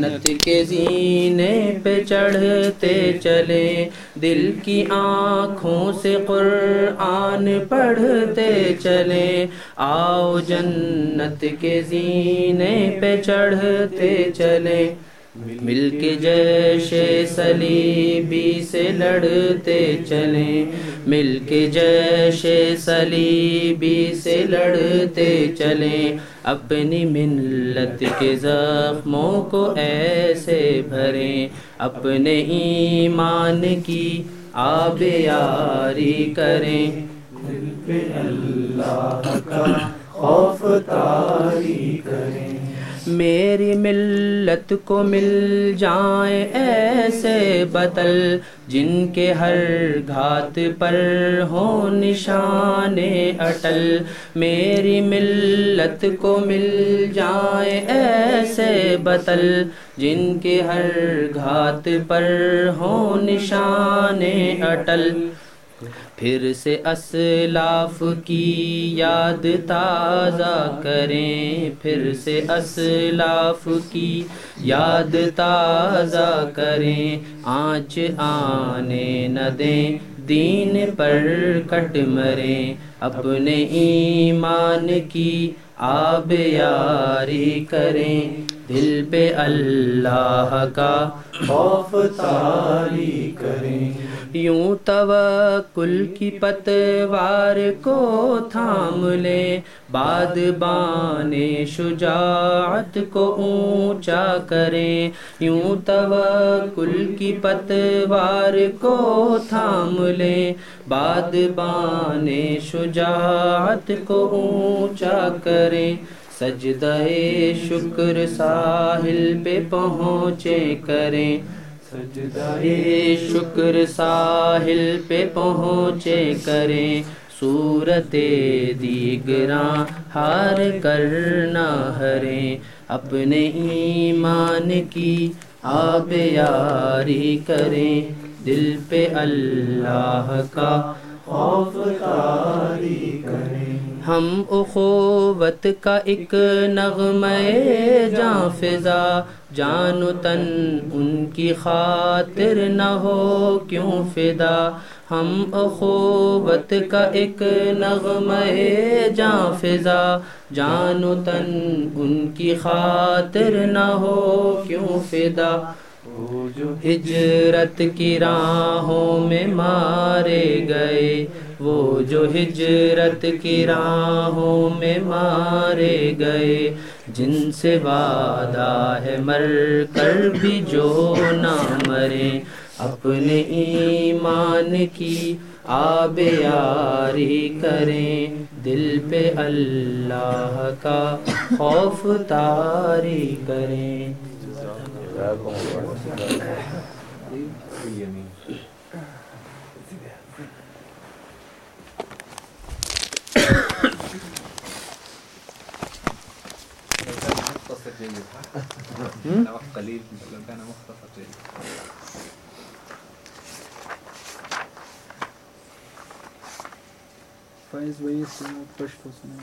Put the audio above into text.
جنت کے زینے پہ چڑھتے چلے، دل کی آنکھوں سے قرآن پڑھتے چلے۔ آؤ جنت کے زینے پہ چڑھتے چلے۔ مل کے جیش سلیبی سے لڑتے چلیں۔ مل کے جیش سلیبی سے لڑتے چلیں۔ اپنی ملت کے زخموں کو ایسے بھریں۔ اپنے ایمان کی آب یاری کریں۔ دل پہ اللہ کا خوف تاری کریں۔ میری ملت کو مل جائیں ایسے بطل جن کے ہر گھات پر ہو نشان اٹل میری ملت کو مل جائیں ایسے بطل جن کے ہر گھات پر ہو نشان اٹل پھر سے اسلاف کی یاد تازہ کریں، پھر سے اسلاف کی یاد تازہ کریں۔ آنچ آنے نہ دیں، دین پر کٹ مریں۔ اپنے ایمان کی آب یاری کریں۔ دل پہ اللہ کا خوف تاری کریں۔ یوں توکل کی پتوار کو تھام لے باد بانے شجاعت کو اونچا کریں۔ یوں توکل کی پتوار کو تھام لے باد بانے شجاعت کو اونچا کریں، سجدہ شکر ساحل پہ پہنچے کریں۔ سجدہ شکر ساحل پہ پہنچے کریں۔ صورت دیگراں ہار کرنا ہریں۔ اپنے ایمان کی آب یاری کریں۔ دل پہ اللہ کا خوف تاری کریں۔ ہم اخوت کا ایک نغمہ جاں فضا، جان و تن ان کی خاطر نہ ہو کیوں فدا۔ ہم اخوت کا ایک نغمہ جاں فضا، جان و تن ان کی خاطر نہ ہو کیوں فدا۔ ہجرت کی راہوں میں مارے گئے۔ وہ جو ہجرت کی راہوں میں مارے گئے۔ جن سے وعدہ ہے مر کر بھی جو نہ مرے۔ اپنے ایمان کی آب یاری کریں۔ دل پہ اللہ کا خوف تاری کریں۔ باليمين مختصر جيد وقت قليل لو كان مختصر جيد فايز بيس پشتو سنه